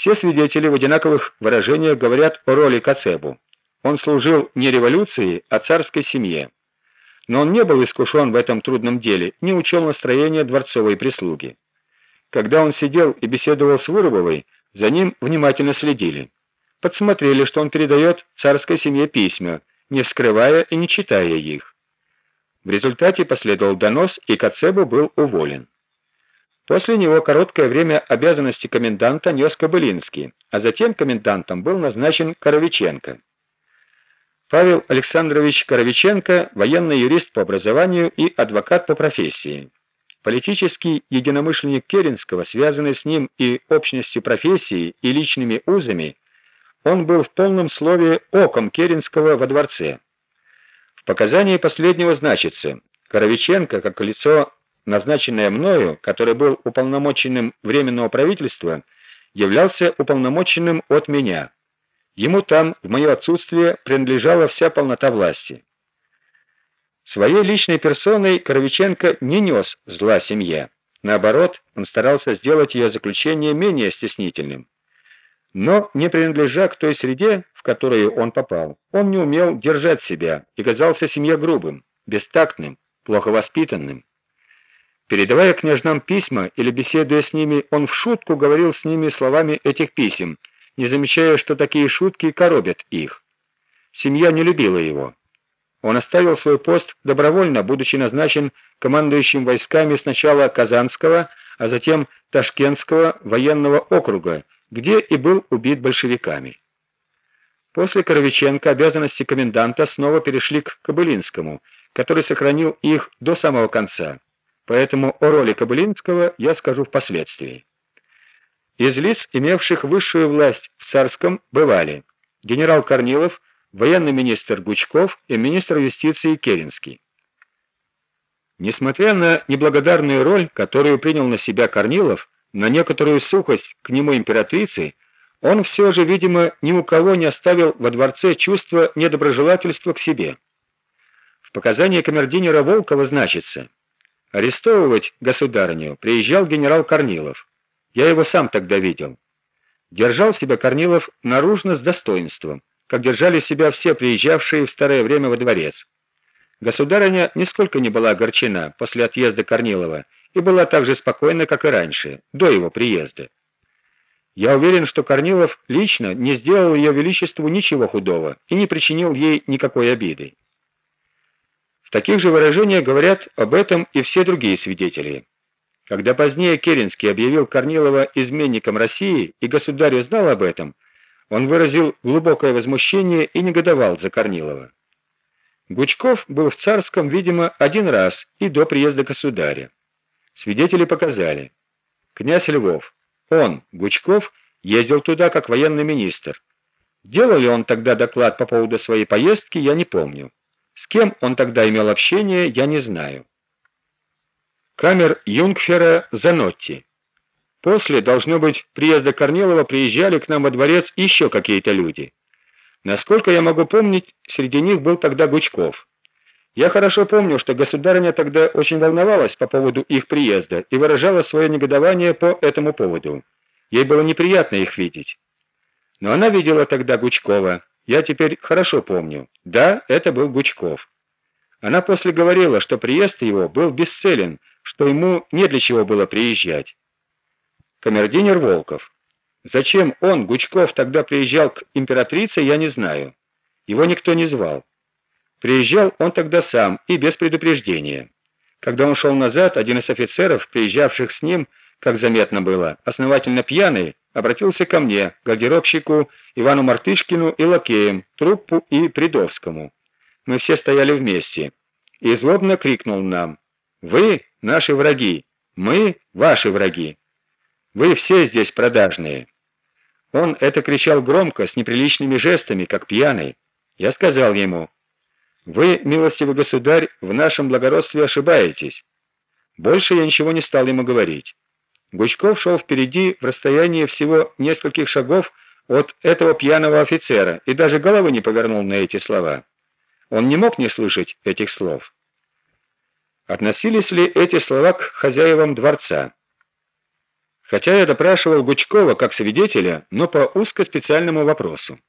Все свидетели в одинаковых выражениях говорят о роли Кацебу. Он служил не революции, а царской семье. Но он не был искушен в этом трудном деле, не учел настроения дворцовой прислуги. Когда он сидел и беседовал с Вырубовой, за ним внимательно следили. Подсмотрели, что он передает царской семье письма, не вскрывая и не читая их. В результате последовал донос, и Кацебу был уволен. После него короткое время обязанности коменданта нес Кобылинский, а затем комендантом был назначен Коровиченко. Павел Александрович Коровиченко – военный юрист по образованию и адвокат по профессии. Политический единомышленник Керенского, связанный с ним и общностью профессии, и личными узами, он был в полном слове оком Керенского во дворце. В показании последнего значится, Коровиченко, как лицо, назначенное мною, который был уполномоченным Временного правительства, являлся уполномоченным от меня. Ему там, в мое отсутствие, принадлежала вся полнота власти. Своей личной персоной Коровиченко не нес зла семье. Наоборот, он старался сделать ее заключение менее стеснительным. Но, не принадлежа к той среде, в которую он попал, он не умел держать себя и казался семье грубым, бестактным, плохо воспитанным. Передавая княжнам письма или беседуя с ними, он в шутку говорил с ними словами этих писем, не замечая, что такие шутки коробят их. Семья не любила его. Он оставил свой пост добровольно, будучи назначен командующим войсками сначала Казанского, а затем Ташкентского военного округа, где и был убит большевиками. После Коровиченко обязанности коменданта снова перешли к Кобылинскому, который сохранил их до самого конца. Поэтому о роли Кобылинского я скажу впоследствии. Из лиц, имевших высшую власть в царском, бывали генерал Корнилов, военный министр Гучков и министр юстиции Керенский. Несмотря на неблагодарную роль, которую принял на себя Корнилов, на некоторую сухость к нему императрицы, он все же, видимо, ни у кого не оставил во дворце чувства недоброжелательства к себе. В показании камердинера Волкова значится: арестовывать государыню приезжал генерал Корнилов. Я его сам тогда видел. Держал себя Корнилов наружно с достоинством, как держали себя все приезжавшие в старое время во дворец. Государыня нисколько не была огорчена после отъезда Корнилова и была так же спокойна, как и раньше, до его приезда. Я уверен, что Корнилов лично не сделал ее величеству ничего худого и не причинил ей никакой обиды. Таких же выражениях говорят об этом и все другие свидетели. Когда позднее Керенский объявил Корнилова изменником России, и государь узнал об этом, он выразил глубокое возмущение и негодовал за Корнилова. Гучков был в царском, видимо, один раз и до приезда государя. Свидетели показали. Князь Львов, он, Гучков, ездил туда как военный министр. Делал ли он тогда доклад по поводу своей поездки, я не помню. С кем он тогда имел общение, я не знаю камер Юнгфера Занотти. После, должно быть, приезда Корнилова приезжали к нам во дворец еще какие-то люди. Насколько я могу помнить, среди них был тогда Гучков. Я хорошо помню, что государыня тогда очень волновалась по поводу их приезда и выражала свое негодование по этому поводу. Ей было неприятно их видеть. Но она видела тогда Гучкова. Я теперь хорошо помню. Да, это был Гучков. Она после говорила, что приезд его был бесцелен, что ему не для чего было приезжать. Камердинер Волков. Зачем он, Гучков, тогда приезжал к императрице, я не знаю. Его никто не звал. Приезжал он тогда сам и без предупреждения. Когда он шел назад, один из офицеров, приезжавших с ним, как заметно было, основательно пьяный, обратился ко мне, гардеробщику Ивану Мартышкину и лакеям, Труппу и Придовскому. Мы все стояли вместе. И злобно крикнул нам: "Вы наши враги, мы ваши враги. Вы все здесь продажные". Он это кричал громко, с неприличными жестами, как пьяный. Я сказал ему: "Вы, милостивый государь, в нашем благородстве ошибаетесь". Больше я ничего не стал ему говорить. Гучков шел впереди в расстоянии всего нескольких шагов от этого пьяного офицера и даже головы не повернул на эти слова. Он не мог не слышать этих слов. Относились ли эти слова к хозяевам дворца? хотя я допрашивал Гучкова как свидетеля, но по узкоспециальному вопросу.